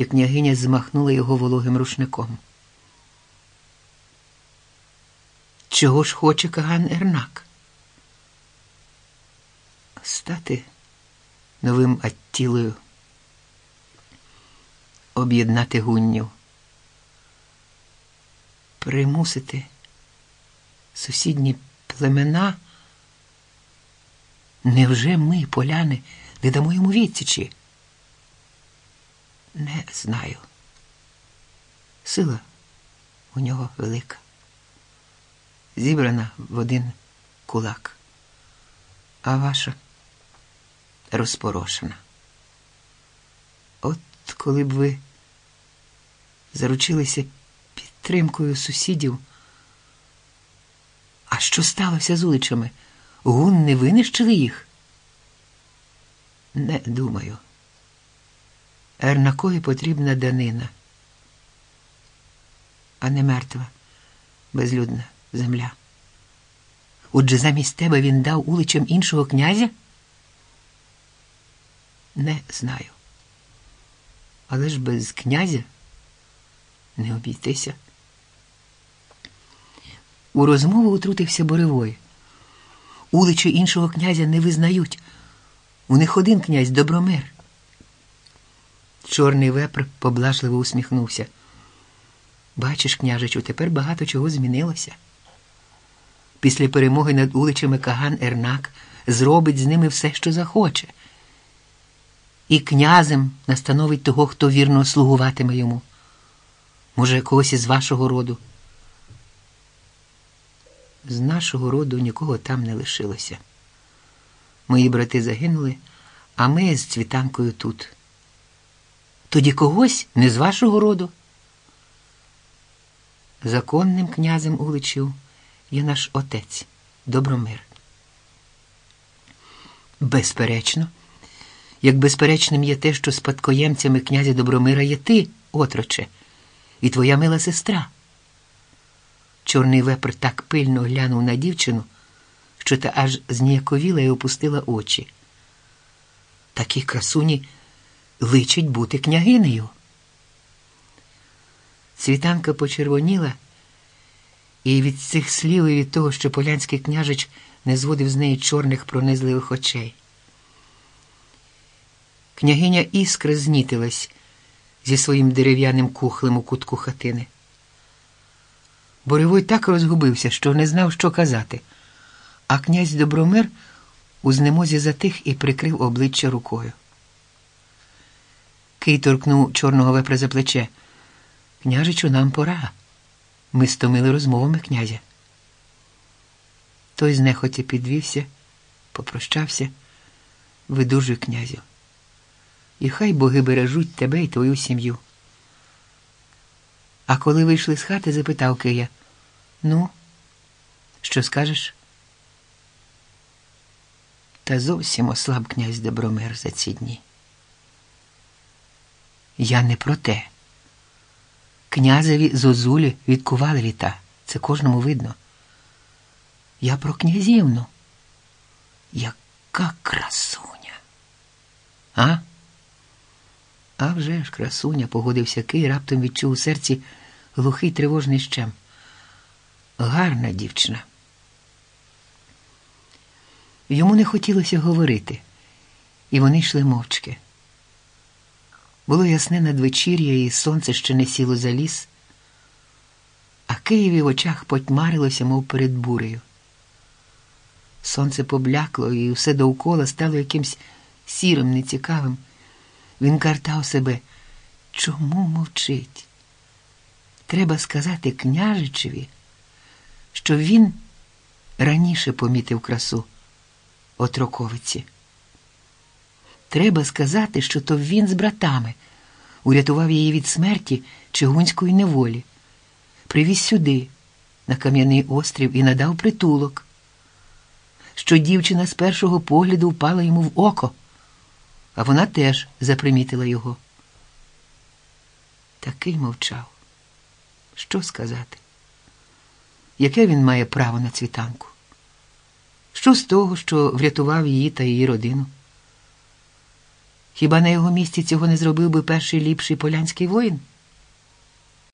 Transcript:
і княгиня змахнула його вологим рушником. Чого ж хоче Каган Ернак? Стати новим Аттілою, об'єднати гуннів, примусити сусідні племена. Невже ми, поляни, не дамо йому відсічі? Не знаю. Сила у нього велика, зібрана в один кулак, а ваша розпорошена. От коли б ви заручилися підтримкою сусідів. А що сталося з уличами? Гун не винищили їх? Не думаю. Ернакові потрібна данина, а не мертва, безлюдна земля. Отже, замість тебе він дав уличам іншого князя? Не знаю. Але ж без князя не обійтися. У розмову утрутився Боревой. Уличі іншого князя не визнають. У них один князь Добромир. Чорний вепр поблажливо усміхнувся. Бачиш, княжичу, тепер багато чого змінилося. Після перемоги над уличами Каган Ернак зробить з ними все, що захоче. І князем настановить того, хто вірно слугуватиме йому. Може, когось із вашого роду. З нашого роду нікого там не лишилося. Мої брати загинули, а ми з цвітанкою тут. Тоді когось не з вашого роду. Законним князем уличів є наш отець Добромир. Безперечно, як безперечним є те, що спадкоємцями князя Добромира є ти, отроче, і твоя мила сестра. Чорний вепр так пильно глянув на дівчину, що та аж зніяковіла і опустила очі. Такій красуні личить бути княгинею. Світанка почервоніла, і від цих слів і від того, що полянський княжич не зводив з неї чорних пронизливих очей. Княгиня іскра знітилась зі своїм дерев'яним кухлем у кутку хатини. Боревой так розгубився, що не знав, що казати, а князь Добромир у знемозі затих і прикрив обличчя рукою. Кий торкнув чорного вепра за плече. Княжичу, нам пора. Ми стомили розмовами князя. Той знехотя підвівся, попрощався, видужуй князю. І хай боги бережуть тебе і твою сім'ю. А коли вийшли з хати, запитав Кия. Ну, що скажеш? Та зовсім ослаб князь Добромир за ці дні. Я не про те. Князеві зозулі відкували літа. Це кожному видно. Я про князівну. Яка красуня. А? А вже ж, красуня, погодився Кий, раптом відчув у серці глухий тривожний щем. Гарна дівчина. Йому не хотілося говорити, і вони йшли мовчки. Було ясне надвечір'я, і сонце ще не сіло за ліс, а Києві в очах потьмарилося, мов перед бурею. Сонце поблякло, і все довкола стало якимсь сірим, нецікавим. Він картав себе. Чому мовчить? Треба сказати княжичеві, що він раніше помітив красу отроковиці. Треба сказати, що то він з братами урятував її від смерті чигунської неволі, привіз сюди, на Кам'яний острів, і надав притулок, що дівчина з першого погляду впала йому в око, а вона теж запримітила його. Такий мовчав. Що сказати? Яке він має право на цвітанку? Що з того, що врятував її та її родину? Хіба на його місці цього не зробив би перший ліпший полянський воїн?